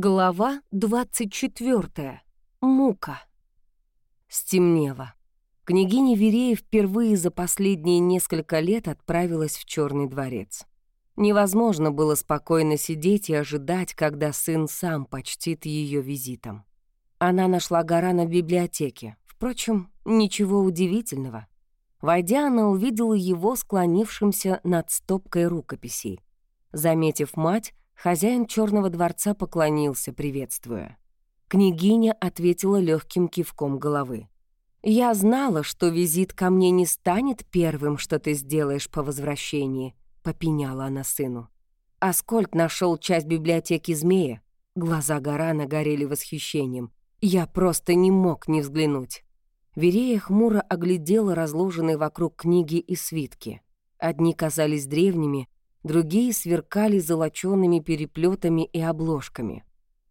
Глава 24. Мука. Стемнело. Княгиня Верея впервые за последние несколько лет отправилась в Черный дворец. Невозможно было спокойно сидеть и ожидать, когда сын сам почтит ее визитом. Она нашла Гарана в библиотеке. Впрочем, ничего удивительного. Войдя, она увидела его склонившимся над стопкой рукописей. Заметив мать, Хозяин Черного дворца поклонился, приветствуя. Княгиня ответила легким кивком головы. «Я знала, что визит ко мне не станет первым, что ты сделаешь по возвращении», — попеняла она сыну. Аскольд нашел часть библиотеки змея. Глаза Гарана горели восхищением. Я просто не мог не взглянуть. Верея хмуро оглядела разложенные вокруг книги и свитки. Одни казались древними, другие сверкали золочёными переплетами и обложками.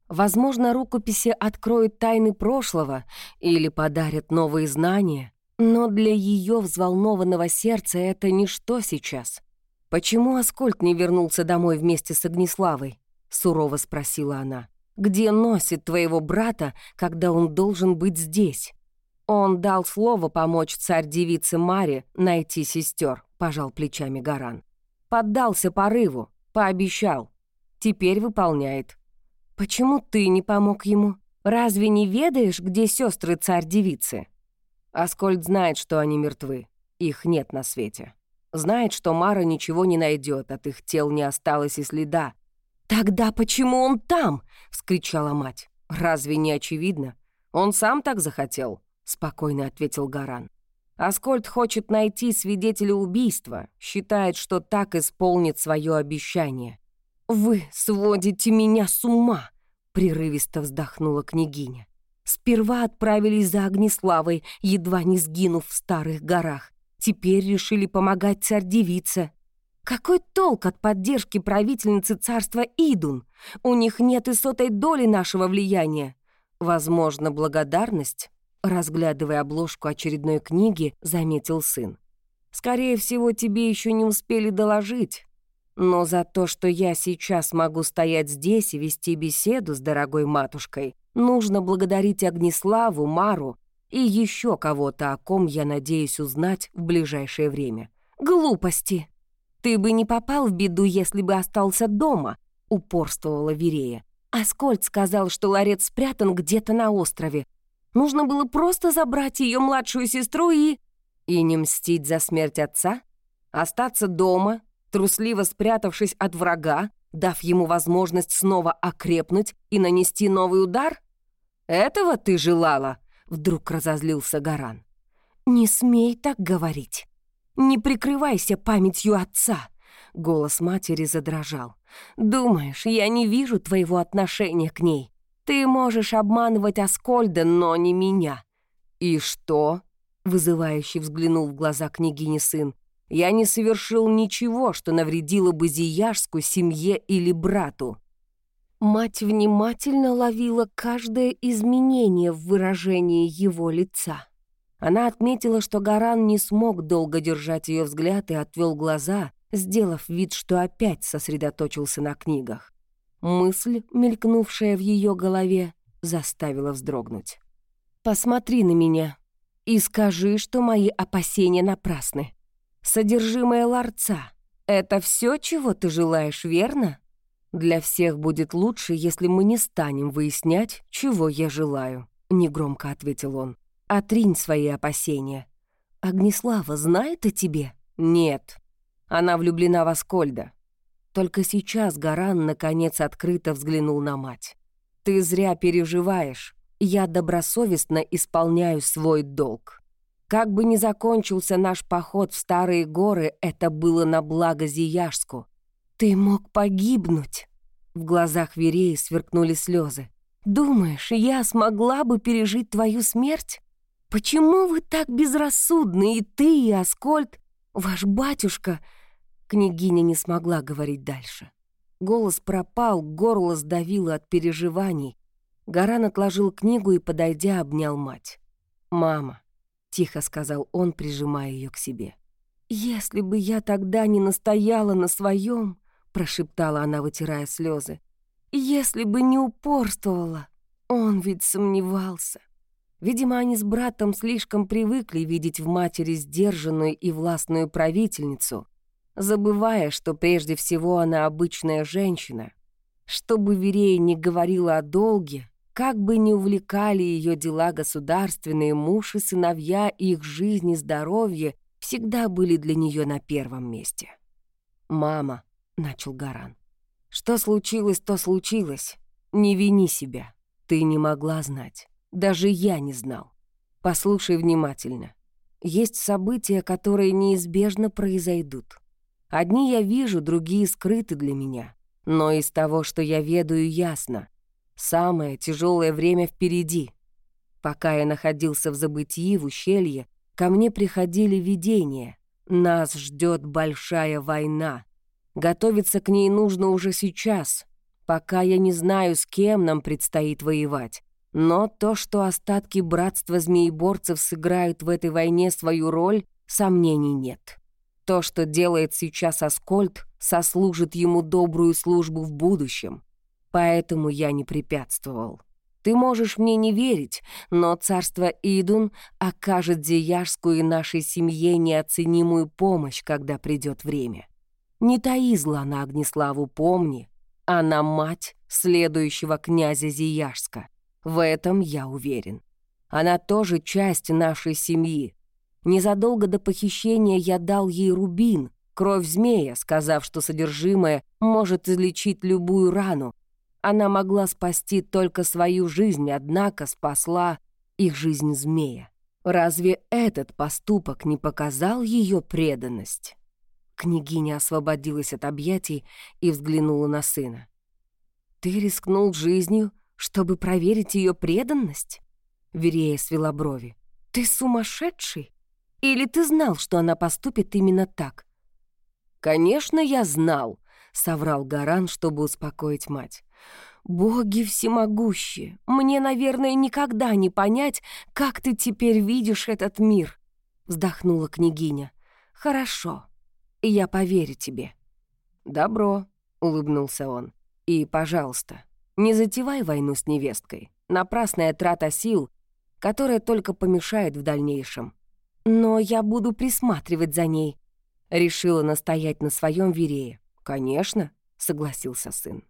Возможно, рукописи откроют тайны прошлого или подарят новые знания, но для ее взволнованного сердца это ничто сейчас. «Почему Аскольд не вернулся домой вместе с Огнеславой?» — сурово спросила она. «Где носит твоего брата, когда он должен быть здесь?» «Он дал слово помочь царь-девице Маре найти сестер», — пожал плечами Гаран. Поддался порыву, пообещал. Теперь выполняет. Почему ты не помог ему? Разве не ведаешь, где сестры царь-девицы? Аскольд знает, что они мертвы. Их нет на свете. Знает, что Мара ничего не найдет, от их тел не осталось и следа. «Тогда почему он там?» — вскричала мать. «Разве не очевидно? Он сам так захотел», — спокойно ответил Гаран. Аскольд хочет найти свидетеля убийства, считает, что так исполнит свое обещание. «Вы сводите меня с ума!» — прерывисто вздохнула княгиня. «Сперва отправились за Огнеславой, едва не сгинув в старых горах. Теперь решили помогать царь-девице. Какой толк от поддержки правительницы царства Идун? У них нет и сотой доли нашего влияния. Возможно, благодарность Разглядывая обложку очередной книги, заметил сын. «Скорее всего, тебе еще не успели доложить. Но за то, что я сейчас могу стоять здесь и вести беседу с дорогой матушкой, нужно благодарить Огнеславу, Мару и еще кого-то, о ком я надеюсь узнать в ближайшее время. Глупости! Ты бы не попал в беду, если бы остался дома», — упорствовала Верея. Аскольд сказал, что ларец спрятан где-то на острове, Нужно было просто забрать ее младшую сестру и... И не мстить за смерть отца? Остаться дома, трусливо спрятавшись от врага, дав ему возможность снова окрепнуть и нанести новый удар? Этого ты желала? Вдруг разозлился Гаран. «Не смей так говорить. Не прикрывайся памятью отца!» Голос матери задрожал. «Думаешь, я не вижу твоего отношения к ней? Ты можешь обманывать Аскольда, но не меня». «И что?» — вызывающе взглянул в глаза княгини сын. «Я не совершил ничего, что навредило бы Зияшску, семье или брату». Мать внимательно ловила каждое изменение в выражении его лица. Она отметила, что Гаран не смог долго держать ее взгляд и отвел глаза, сделав вид, что опять сосредоточился на книгах. Мысль, мелькнувшая в ее голове, заставила вздрогнуть. «Посмотри на меня и скажи, что мои опасения напрасны. Содержимое ларца — это все, чего ты желаешь, верно? Для всех будет лучше, если мы не станем выяснять, чего я желаю», — негромко ответил он. «Отринь свои опасения. Огнеслава знает о тебе?» «Нет. Она влюблена в Аскольда. Только сейчас Гаран наконец открыто взглянул на мать. «Ты зря переживаешь. Я добросовестно исполняю свой долг. Как бы ни закончился наш поход в Старые горы, это было на благо Зияшску. Ты мог погибнуть». В глазах Вереи сверкнули слезы. «Думаешь, я смогла бы пережить твою смерть? Почему вы так безрассудны, и ты, и Аскольд? Ваш батюшка Княгиня не смогла говорить дальше. Голос пропал, горло сдавило от переживаний. Гаран отложил книгу и, подойдя, обнял мать. «Мама», — тихо сказал он, прижимая ее к себе. «Если бы я тогда не настояла на своем, прошептала она, вытирая слезы, Если бы не упорствовала, он ведь сомневался. Видимо, они с братом слишком привыкли видеть в матери сдержанную и властную правительницу, забывая, что прежде всего она обычная женщина. Чтобы Верея не говорила о долге, как бы ни увлекали ее дела государственные, муж и сыновья, их жизнь и здоровье всегда были для нее на первом месте. «Мама», — начал Гаран, — «что случилось, то случилось. Не вини себя. Ты не могла знать. Даже я не знал. Послушай внимательно. Есть события, которые неизбежно произойдут. Одни я вижу, другие скрыты для меня. Но из того, что я ведаю, ясно. Самое тяжелое время впереди. Пока я находился в забытии в ущелье, ко мне приходили видения. Нас ждет большая война. Готовиться к ней нужно уже сейчас, пока я не знаю, с кем нам предстоит воевать. Но то, что остатки братства змееборцев сыграют в этой войне свою роль, сомнений нет. То, что делает сейчас Аскольд, сослужит ему добрую службу в будущем. Поэтому я не препятствовал. Ты можешь мне не верить, но царство Идун окажет Зияжскую и нашей семье неоценимую помощь, когда придет время. Не таи зла на Огнеславу, помни. Она мать следующего князя Зияжска. В этом я уверен. Она тоже часть нашей семьи. Незадолго до похищения я дал ей рубин, кровь змея, сказав, что содержимое может излечить любую рану. Она могла спасти только свою жизнь, однако спасла их жизнь змея. Разве этот поступок не показал ее преданность? Княгиня освободилась от объятий и взглянула на сына. «Ты рискнул жизнью, чтобы проверить ее преданность?» Верея свела брови. «Ты сумасшедший? Или ты знал, что она поступит именно так?» «Конечно, я знал», — соврал Гаран, чтобы успокоить мать. «Боги всемогущие! Мне, наверное, никогда не понять, как ты теперь видишь этот мир!» Вздохнула княгиня. «Хорошо, я поверю тебе». «Добро», — улыбнулся он. «И, пожалуйста, не затевай войну с невесткой. Напрасная трата сил, которая только помешает в дальнейшем. Но я буду присматривать за ней», — решила настоять на своем верее. «Конечно», — согласился сын.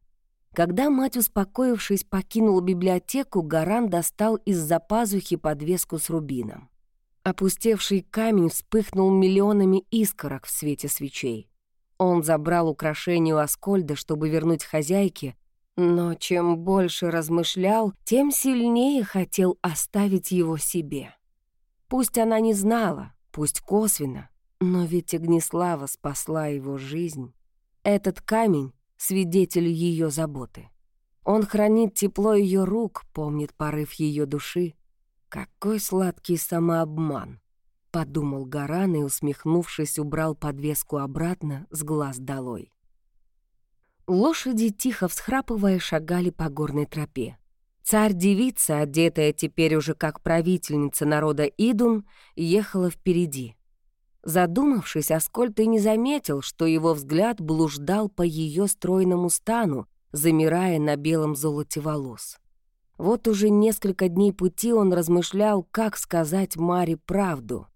Когда мать, успокоившись, покинула библиотеку, Гаран достал из-за пазухи подвеску с рубином. Опустевший камень вспыхнул миллионами искорок в свете свечей. Он забрал украшение у Аскольда, чтобы вернуть хозяйке, но чем больше размышлял, тем сильнее хотел оставить его себе. Пусть она не знала, пусть косвенно, но ведь Огнеслава спасла его жизнь. Этот камень — свидетель ее заботы. Он хранит тепло ее рук, помнит порыв ее души. Какой сладкий самообман! Подумал Гаран и, усмехнувшись, убрал подвеску обратно с глаз долой. Лошади, тихо всхрапывая, шагали по горной тропе. Царь-девица, одетая теперь уже как правительница народа Идун, ехала впереди. Задумавшись, Аскольд и не заметил, что его взгляд блуждал по ее стройному стану, замирая на белом золоте волос. Вот уже несколько дней пути он размышлял, как сказать Маре правду.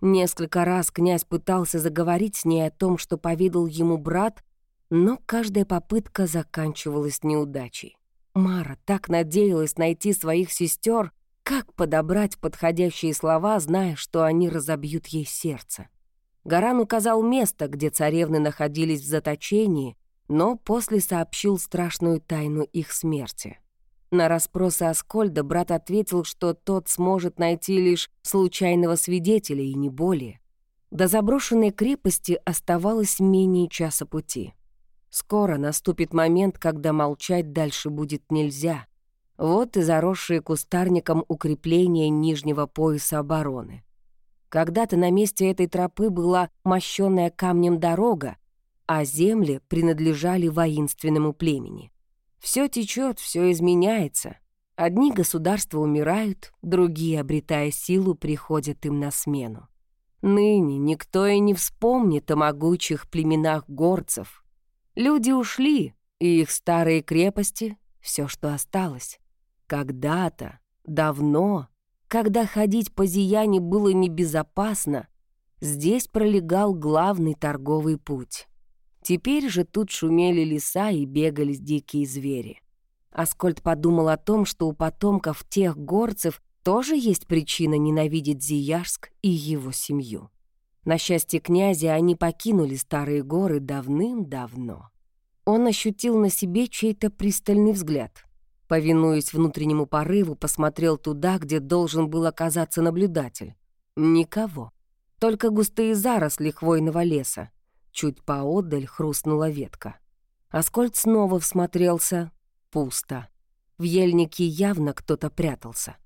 Несколько раз князь пытался заговорить с ней о том, что поведал ему брат, но каждая попытка заканчивалась неудачей. Мара так надеялась найти своих сестер, как подобрать подходящие слова, зная, что они разобьют ей сердце. Гаран указал место, где царевны находились в заточении, но после сообщил страшную тайну их смерти. На расспросы Аскольда брат ответил, что тот сможет найти лишь случайного свидетеля и не более. До заброшенной крепости оставалось менее часа пути. Скоро наступит момент, когда молчать дальше будет нельзя. Вот и заросшие кустарником укрепления нижнего пояса обороны. Когда-то на месте этой тропы была мощенная камнем дорога, а земли принадлежали воинственному племени. Все течет, все изменяется. Одни государства умирают, другие, обретая силу, приходят им на смену. Ныне никто и не вспомнит о могучих племенах горцев, Люди ушли, и их старые крепости — все, что осталось. Когда-то, давно, когда ходить по Зияне было небезопасно, здесь пролегал главный торговый путь. Теперь же тут шумели леса и бегались дикие звери. Аскольд подумал о том, что у потомков тех горцев тоже есть причина ненавидеть Зияжск и его семью. На счастье князя они покинули старые горы давным-давно. Он ощутил на себе чей-то пристальный взгляд. Повинуясь внутреннему порыву, посмотрел туда, где должен был оказаться наблюдатель. Никого. Только густые заросли хвойного леса. Чуть поодаль хрустнула ветка. Аскольд снова всмотрелся. Пусто. В ельнике явно кто-то прятался.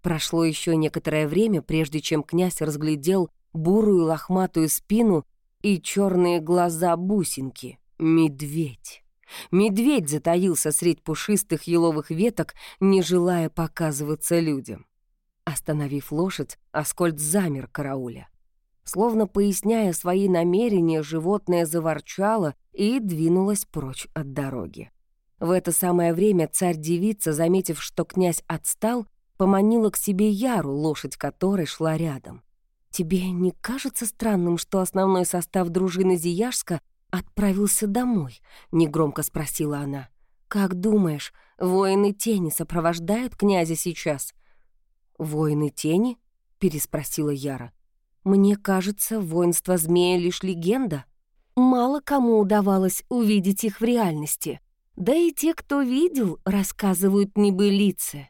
Прошло еще некоторое время, прежде чем князь разглядел бурую лохматую спину и черные глаза бусинки. Медведь. Медведь затаился средь пушистых еловых веток, не желая показываться людям. Остановив лошадь, Аскольд замер карауля. Словно поясняя свои намерения, животное заворчало и двинулось прочь от дороги. В это самое время царь-девица, заметив, что князь отстал, поманила к себе Яру, лошадь которой шла рядом. «Тебе не кажется странным, что основной состав дружины Зияшска отправился домой?» — негромко спросила она. «Как думаешь, воины тени сопровождают князя сейчас?» «Воины тени?» — переспросила Яра. «Мне кажется, воинство змея — лишь легенда. Мало кому удавалось увидеть их в реальности. Да и те, кто видел, рассказывают небылицы».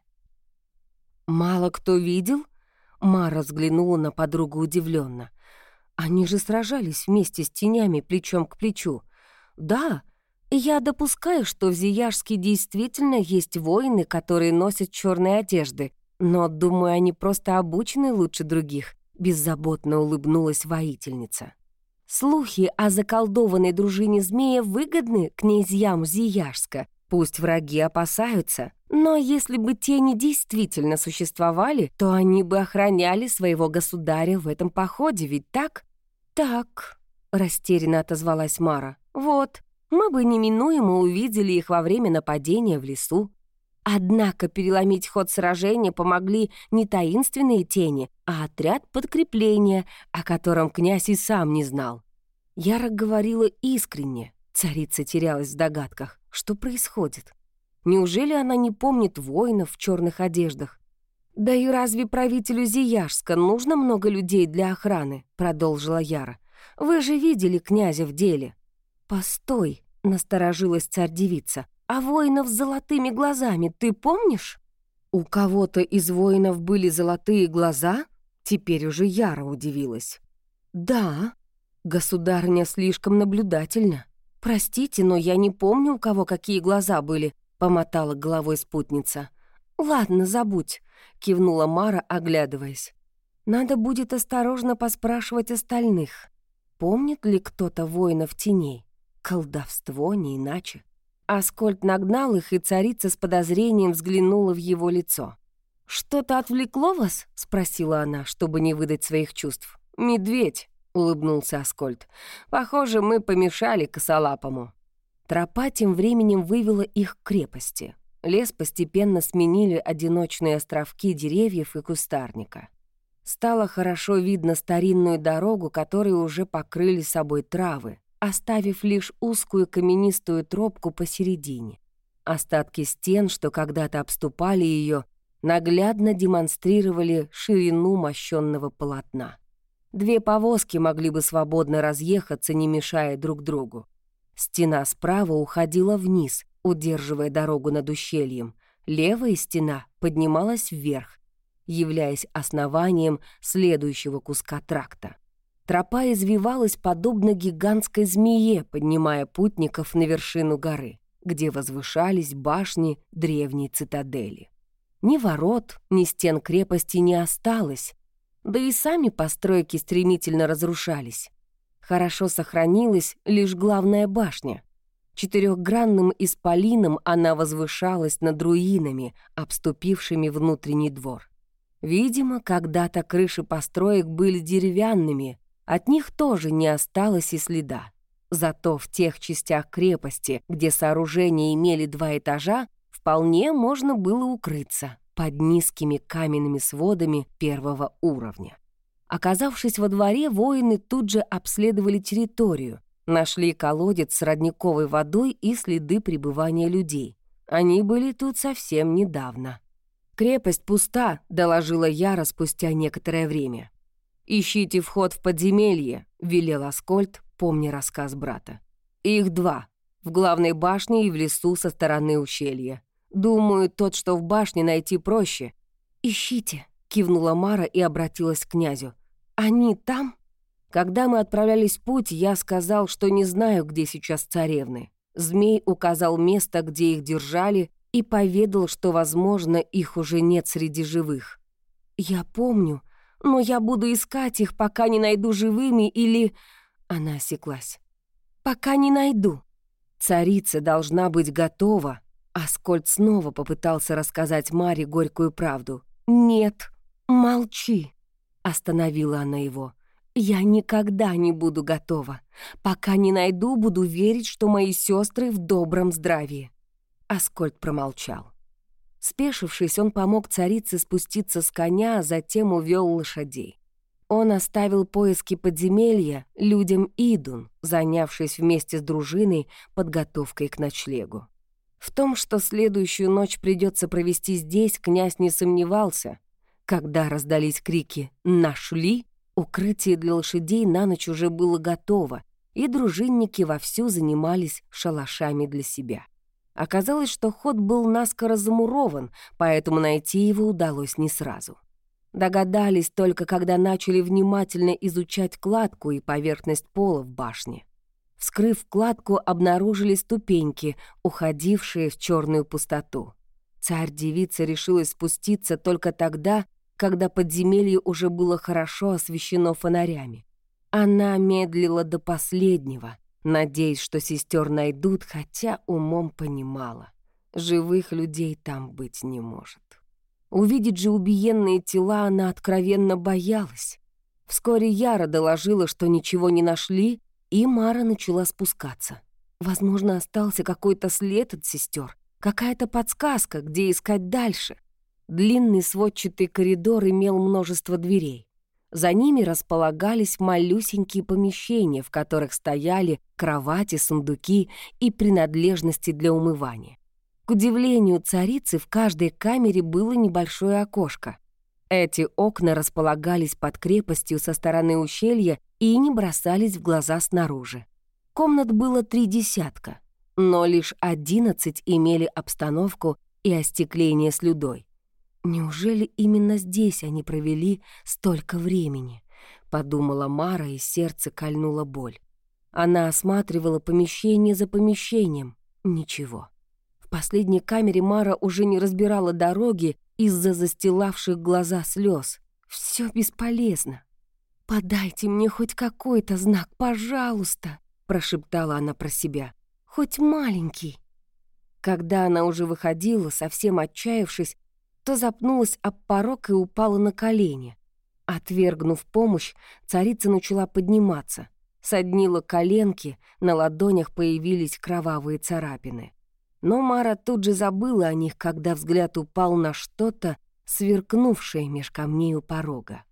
«Мало кто видел?» Мара взглянула на подругу удивленно. Они же сражались вместе с тенями плечом к плечу. Да, я допускаю, что в Зияжске действительно есть воины, которые носят черные одежды, но, думаю, они просто обучены лучше других», — беззаботно улыбнулась воительница. «Слухи о заколдованной дружине змея выгодны князьям Зияжска. Пусть враги опасаются, но если бы тени действительно существовали, то они бы охраняли своего государя в этом походе, ведь так?» «Так», — растерянно отозвалась Мара, — «вот, мы бы неминуемо увидели их во время нападения в лесу. Однако переломить ход сражения помогли не таинственные тени, а отряд подкрепления, о котором князь и сам не знал. Яра говорила искренне, царица терялась в догадках, что происходит. Неужели она не помнит воинов в черных одеждах? «Да и разве правителю Зияжска нужно много людей для охраны?» — продолжила Яра. «Вы же видели князя в деле». «Постой», — насторожилась царь-девица. «А воинов с золотыми глазами ты помнишь?» «У кого-то из воинов были золотые глаза?» Теперь уже Яра удивилась. «Да, государня слишком наблюдательна. Простите, но я не помню, у кого какие глаза были», — помотала головой спутница. «Ладно, забудь. — кивнула Мара, оглядываясь. «Надо будет осторожно поспрашивать остальных. Помнит ли кто-то воинов теней? Колдовство, не иначе». Аскольд нагнал их, и царица с подозрением взглянула в его лицо. «Что-то отвлекло вас?» — спросила она, чтобы не выдать своих чувств. «Медведь», — улыбнулся Аскольд. «Похоже, мы помешали косолапому». Тропа тем временем вывела их к крепости. Лес постепенно сменили одиночные островки деревьев и кустарника. Стало хорошо видно старинную дорогу, которую уже покрыли собой травы, оставив лишь узкую каменистую тропку посередине. Остатки стен, что когда-то обступали ее, наглядно демонстрировали ширину мощенного полотна. Две повозки могли бы свободно разъехаться, не мешая друг другу. Стена справа уходила вниз, удерживая дорогу над ущельем. Левая стена поднималась вверх, являясь основанием следующего куска тракта. Тропа извивалась подобно гигантской змее, поднимая путников на вершину горы, где возвышались башни древней цитадели. Ни ворот, ни стен крепости не осталось, да и сами постройки стремительно разрушались. Хорошо сохранилась лишь главная башня, Четырехгранным исполином она возвышалась над руинами, обступившими внутренний двор. Видимо, когда-то крыши построек были деревянными, от них тоже не осталось и следа. Зато в тех частях крепости, где сооружения имели два этажа, вполне можно было укрыться под низкими каменными сводами первого уровня. Оказавшись во дворе, воины тут же обследовали территорию, нашли колодец с родниковой водой и следы пребывания людей. Они были тут совсем недавно. «Крепость пуста», — доложила Яра спустя некоторое время. «Ищите вход в подземелье», — велел Аскольд, помня рассказ брата. «Их два. В главной башне и в лесу со стороны ущелья. Думаю, тот, что в башне, найти проще». «Ищите», — кивнула Мара и обратилась к князю. «Они там?» Когда мы отправлялись в путь, я сказал, что не знаю, где сейчас царевны. Змей указал место, где их держали, и поведал, что, возможно, их уже нет среди живых. «Я помню, но я буду искать их, пока не найду живыми или...» Она осеклась. «Пока не найду». Царица должна быть готова. Аскольд снова попытался рассказать Маре горькую правду. «Нет, молчи», — остановила она его. «Я никогда не буду готова. Пока не найду, буду верить, что мои сестры в добром здравии». Аскольд промолчал. Спешившись, он помог царице спуститься с коня, а затем увел лошадей. Он оставил поиски подземелья людям Идун, занявшись вместе с дружиной подготовкой к ночлегу. В том, что следующую ночь придется провести здесь, князь не сомневался. Когда раздались крики «Нашли!», укрытие для лошадей на ночь уже было готово, и дружинники вовсю занимались шалашами для себя. Оказалось, что ход был наскоро замурован, поэтому найти его удалось не сразу. Догадались только, когда начали внимательно изучать кладку и поверхность пола в башне. Вскрыв кладку, обнаружили ступеньки, уходившие в черную пустоту. Царь-девица решилась спуститься только тогда, когда подземелье уже было хорошо освещено фонарями. Она медлила до последнего, надеясь, что сестер найдут, хотя умом понимала. Живых людей там быть не может. Увидеть же убиенные тела она откровенно боялась. Вскоре Яра доложила, что ничего не нашли, и Мара начала спускаться. Возможно, остался какой-то след от сестер, какая-то подсказка, где искать дальше. Длинный сводчатый коридор имел множество дверей. За ними располагались малюсенькие помещения, в которых стояли кровати, сундуки и принадлежности для умывания. К удивлению царицы, в каждой камере было небольшое окошко. Эти окна располагались под крепостью со стороны ущелья и не бросались в глаза снаружи. Комнат было три десятка, но лишь одиннадцать имели обстановку и остекление с людой. Неужели именно здесь они провели столько времени? Подумала Мара, и сердце кольнула боль. Она осматривала помещение за помещением. Ничего. В последней камере Мара уже не разбирала дороги из-за застилавших глаза слез. Все бесполезно. «Подайте мне хоть какой-то знак, пожалуйста», — прошептала она про себя. «Хоть маленький». Когда она уже выходила, совсем отчаявшись, то запнулась об порог и упала на колени. Отвергнув помощь, царица начала подниматься. Соднила коленки, на ладонях появились кровавые царапины. Но Мара тут же забыла о них, когда взгляд упал на что-то, сверкнувшее меж камней у порога.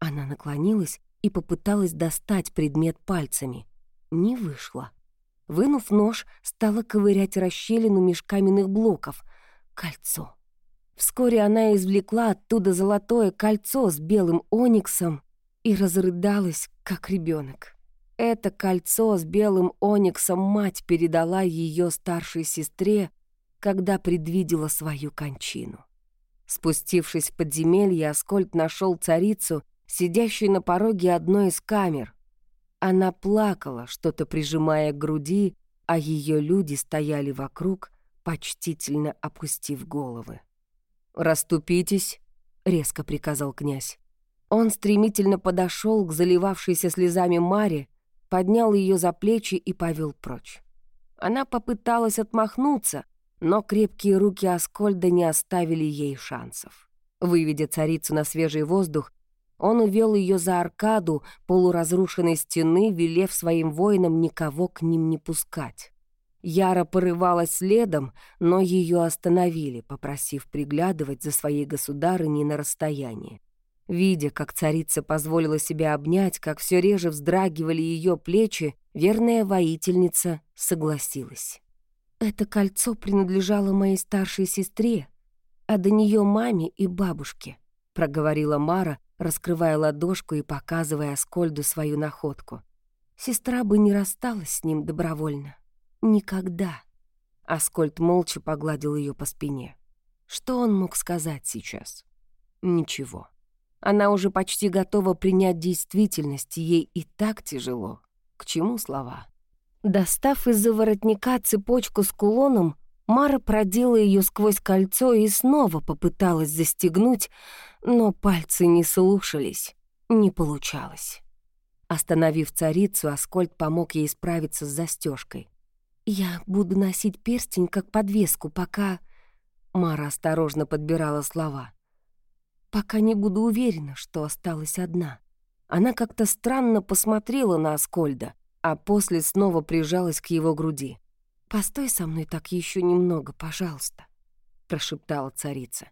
Она наклонилась и попыталась достать предмет пальцами. Не вышло. Вынув нож, стала ковырять расщелину меж каменных блоков. Кольцо. Вскоре она извлекла оттуда золотое кольцо с белым ониксом и разрыдалась, как ребенок. Это кольцо с белым ониксом мать передала ее старшей сестре, когда предвидела свою кончину. Спустившись в подземелье, Аскольд нашел царицу, сидящую на пороге одной из камер. Она плакала, что-то прижимая к груди, а ее люди стояли вокруг, почтительно опустив головы. «Раступитесь», — резко приказал князь. Он стремительно подошел к заливавшейся слезами Маре, поднял ее за плечи и повел прочь. Она попыталась отмахнуться, но крепкие руки Аскольда не оставили ей шансов. Выведя царицу на свежий воздух, он увел ее за аркаду полуразрушенной стены, велев своим воинам никого к ним не пускать. Яра порывалась следом, но ее остановили, попросив приглядывать за своей государыней на расстоянии. Видя, как царица позволила себя обнять, как все реже вздрагивали ее плечи, верная воительница согласилась. «Это кольцо принадлежало моей старшей сестре, а до нее маме и бабушке», — проговорила Мара, раскрывая ладошку и показывая Аскольду свою находку. Сестра бы не рассталась с ним добровольно. Никогда. Аскольд молча погладил ее по спине. Что он мог сказать сейчас? Ничего. Она уже почти готова принять действительность, ей и так тяжело. К чему слова? Достав из-за воротника цепочку с кулоном, Мара продела ее сквозь кольцо и снова попыталась застегнуть, но пальцы не слушались. Не получалось. Остановив царицу, Аскольд помог ей справиться с застежкой. «Я буду носить перстень как подвеску, пока...» Мара осторожно подбирала слова. «Пока не буду уверена, что осталась одна». Она как-то странно посмотрела на Аскольда, а после снова прижалась к его груди. «Постой со мной так еще немного, пожалуйста», — прошептала царица.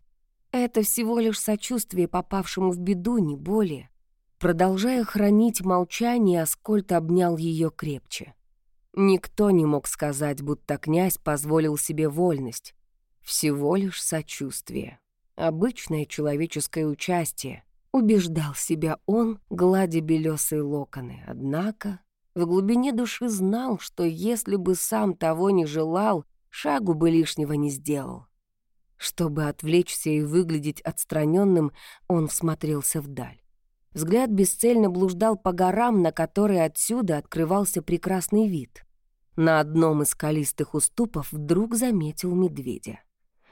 «Это всего лишь сочувствие попавшему в беду, не более». Продолжая хранить молчание, Аскольд обнял ее крепче. Никто не мог сказать, будто князь позволил себе вольность. Всего лишь сочувствие. Обычное человеческое участие. Убеждал себя он, гладя белесые локоны. Однако в глубине души знал, что если бы сам того не желал, шагу бы лишнего не сделал. Чтобы отвлечься и выглядеть отстраненным, он всмотрелся вдаль. Взгляд бесцельно блуждал по горам, на которые отсюда открывался прекрасный вид. На одном из скалистых уступов вдруг заметил медведя.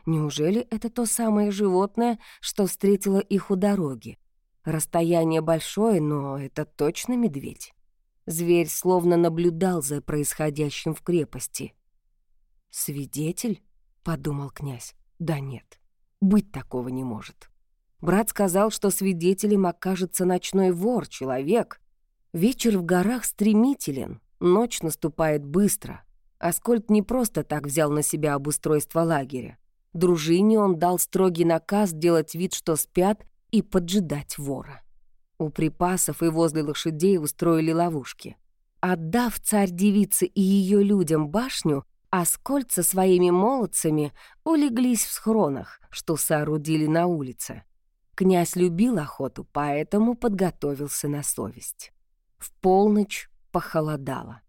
Неужели это то самое животное, что встретило их у дороги? Расстояние большое, но это точно медведь. Зверь словно наблюдал за происходящим в крепости. «Свидетель?» — подумал князь. «Да нет, быть такого не может». Брат сказал, что свидетелем окажется ночной вор, человек. Вечер в горах стремителен, Ночь наступает быстро. Аскольд не просто так взял на себя обустройство лагеря. Дружине он дал строгий наказ делать вид, что спят, и поджидать вора. У припасов и возле лошадей устроили ловушки. Отдав царь-девице и ее людям башню, Аскольд со своими молодцами улеглись в схронах, что соорудили на улице. Князь любил охоту, поэтому подготовился на совесть. В полночь похолодало.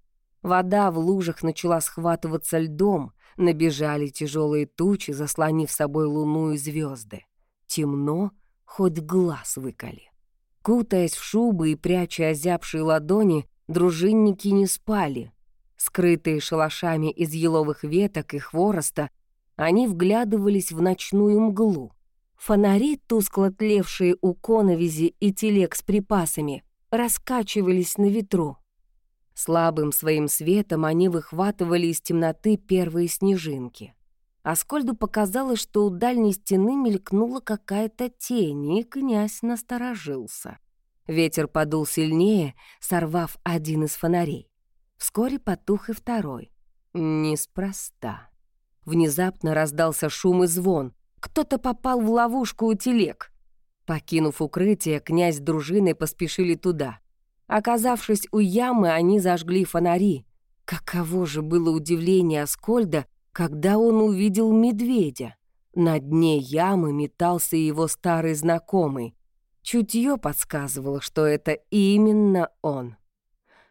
Вода в лужах начала схватываться льдом, набежали тяжелые тучи, заслонив собой луну и звезды. Темно, хоть глаз выколи. Кутаясь в шубы и пряча озябшие ладони, дружинники не спали. Скрытые шалашами из еловых веток и хвороста, они вглядывались в ночную мглу. Фонари, тускло тлевшие у коновизи и телег с припасами, раскачивались на ветру. Слабым своим светом они выхватывали из темноты первые снежинки. Аскольду показалось, что у дальней стены мелькнула какая-то тень, и князь насторожился. Ветер подул сильнее, сорвав один из фонарей. Вскоре потух и второй. Неспроста. Внезапно раздался шум и звон. Кто-то попал в ловушку у телег. Покинув укрытие, князь с дружиной поспешили туда. Оказавшись у ямы, они зажгли фонари. Каково же было удивление Аскольда, когда он увидел медведя. На дне ямы метался его старый знакомый. Чутье подсказывало, что это именно он.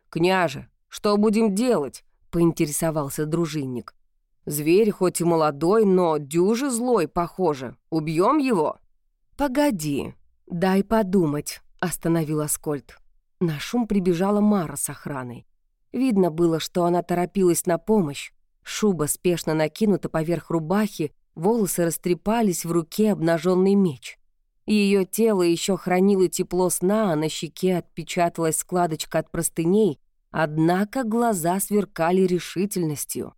«Княже, что будем делать?» — поинтересовался дружинник. «Зверь хоть и молодой, но дюжи злой, похоже. Убьем его?» «Погоди, дай подумать», — остановил Аскольд. На шум прибежала Мара с охраной. Видно было, что она торопилась на помощь. Шуба спешно накинута поверх рубахи, волосы растрепались, в руке обнаженный меч. Ее тело еще хранило тепло сна, а на щеке отпечаталась складочка от простыней, однако глаза сверкали решительностью.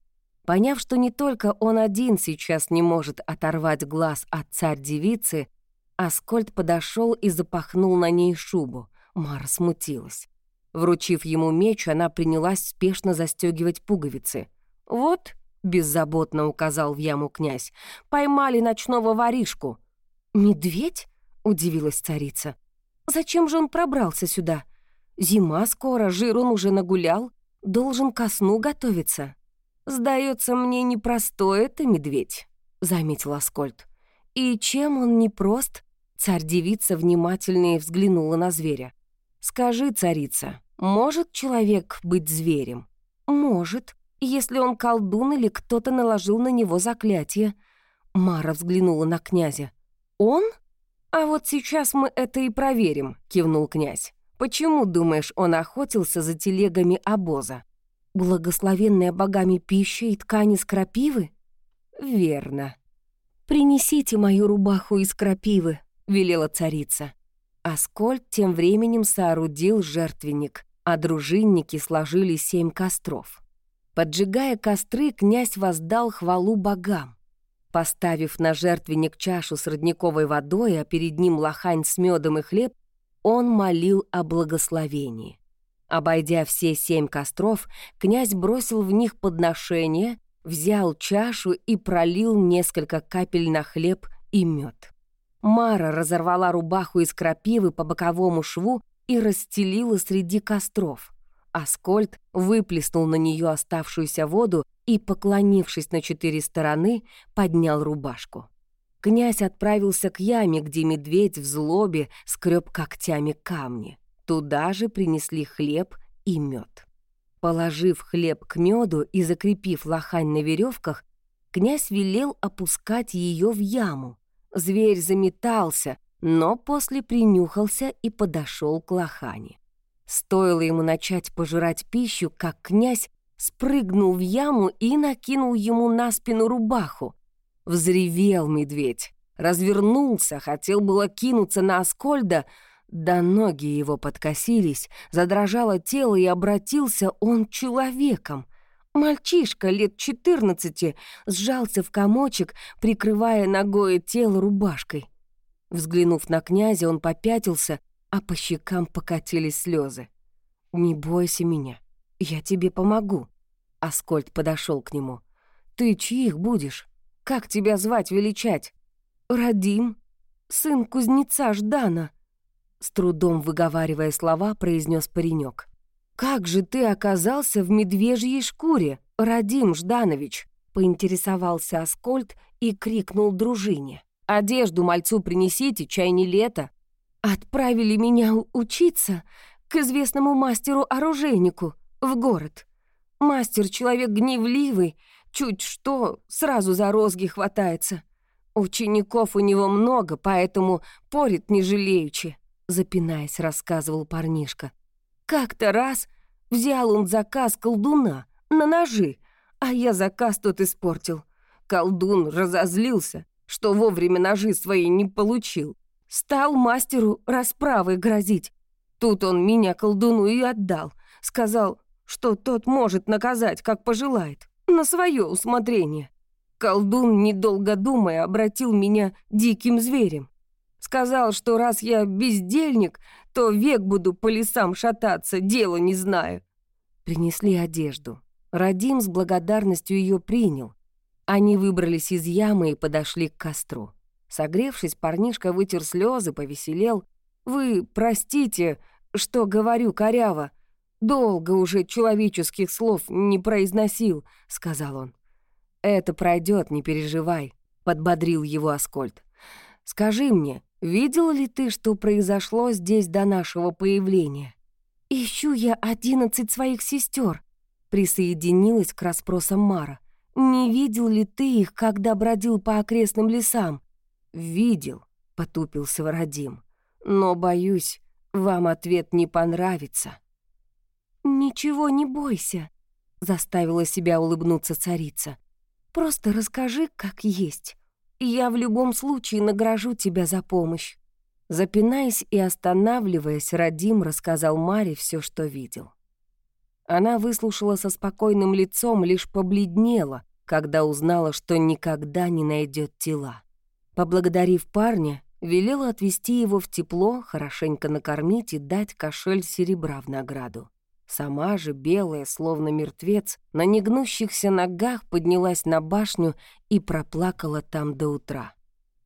Поняв, что не только он один сейчас не может оторвать глаз от царь-девицы, Аскольд подошел и запахнул на ней шубу. Мара смутилась. Вручив ему меч, она принялась спешно застегивать пуговицы. «Вот», — беззаботно указал в яму князь, — «поймали ночного воришку». «Медведь?» — удивилась царица. «Зачем же он пробрался сюда? Зима скоро, жир он уже нагулял, должен ко сну готовиться». «Сдается мне непростой это медведь», — заметил Аскольд. «И чем он непрост?» Царь-девица внимательнее взглянула на зверя. «Скажи, царица, может человек быть зверем?» «Может, если он колдун или кто-то наложил на него заклятие». Мара взглянула на князя. «Он? А вот сейчас мы это и проверим», — кивнул князь. «Почему, думаешь, он охотился за телегами обоза?» «Благословенная богами пища и ткани с крапивы?» «Верно». «Принесите мою рубаху из крапивы», — велела царица. Аскольд тем временем соорудил жертвенник, а дружинники сложили семь костров. Поджигая костры, князь воздал хвалу богам. Поставив на жертвенник чашу с родниковой водой, а перед ним лохань с медом и хлеб, он молил о благословении. Обойдя все семь костров, князь бросил в них подношение, взял чашу и пролил несколько капель на хлеб и мед. Мара разорвала рубаху из крапивы по боковому шву и расстелила среди костров. Аскольд выплеснул на нее оставшуюся воду и, поклонившись на четыре стороны, поднял рубашку. Князь отправился к яме, где медведь в злобе скреб когтями камни. Туда же принесли хлеб и мед. Положив хлеб к меду и закрепив лохань на веревках, князь велел опускать ее в яму. Зверь заметался, но после принюхался и подошел к лохане. Стоило ему начать пожирать пищу, как князь спрыгнул в яму и накинул ему на спину рубаху. Взревел медведь, развернулся, хотел было кинуться на Аскольда, да ноги его подкосились, задрожало тело и обратился он человеком. Мальчишка лет четырнадцати сжался в комочек, прикрывая ногое тело рубашкой. Взглянув на князя, он попятился, а по щекам покатились слезы. «Не бойся меня, я тебе помогу». Аскольд подошел к нему. «Ты чьих будешь? Как тебя звать величать?» «Радим, сын кузнеца Ждана», с трудом выговаривая слова, произнес паренек. «Как же ты оказался в медвежьей шкуре, Радим Жданович?» поинтересовался Аскольд и крикнул дружине. «Одежду мальцу принесите, чай не лето». «Отправили меня учиться к известному мастеру-оружейнику в город. Мастер — человек гневливый, чуть что, сразу за розги хватается. Учеников у него много, поэтому порит не жалеючи», — запинаясь, рассказывал парнишка. «Как-то раз взял он заказ колдуна на ножи, а я заказ тот испортил. Колдун разозлился, что вовремя ножи свои не получил. Стал мастеру расправой грозить. Тут он меня колдуну и отдал. Сказал, что тот может наказать, как пожелает, на свое усмотрение. Колдун, недолго думая, обратил меня диким зверем. Сказал, что раз я бездельник, то век буду по лесам шататься, дело не знаю. Принесли одежду. Радим с благодарностью ее принял. Они выбрались из ямы и подошли к костру. Согревшись, парнишка вытер слезы, повеселел. «Вы простите, что говорю коряво. Долго уже человеческих слов не произносил», — сказал он. «Это пройдет, не переживай», — подбодрил его Аскольд. «Скажи мне, видел ли ты, что произошло здесь до нашего появления?» «Ищу я одиннадцать своих сестер», — присоединилась к расспросам Мара. «Не видел ли ты их, когда бродил по окрестным лесам?» «Видел», — потупился Вадим. «Но, боюсь, вам ответ не понравится». «Ничего не бойся», — заставила себя улыбнуться царица. «Просто расскажи, как есть. Я в любом случае награжу тебя за помощь». Запинаясь и останавливаясь, Радим рассказал Маре все, что видел. Она выслушала со спокойным лицом, лишь побледнела, когда узнала, что никогда не найдет тела. Поблагодарив парня, велела отвезти его в тепло, хорошенько накормить и дать кошель серебра в награду. Сама же, белая, словно мертвец, на негнущихся ногах поднялась на башню и проплакала там до утра.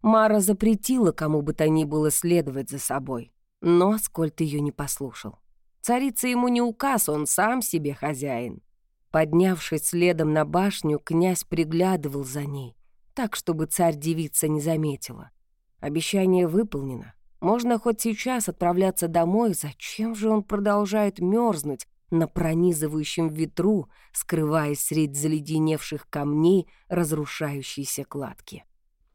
Мара запретила кому бы то ни было следовать за собой, но Аскольд ее не послушал. Царица ему не указ, он сам себе хозяин. Поднявшись следом на башню, князь приглядывал за ней, так, чтобы царь-девица не заметила. Обещание выполнено. Можно хоть сейчас отправляться домой, зачем же он продолжает мерзнуть на пронизывающем ветру, скрываясь среди заледеневших камней разрушающейся кладки?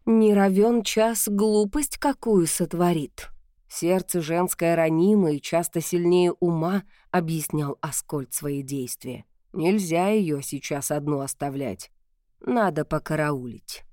Не равен час глупость какую сотворит. Сердце женское ранимое и часто сильнее ума, объяснял Аскольд свои действия. Нельзя ее сейчас одну оставлять. Надо покараулить.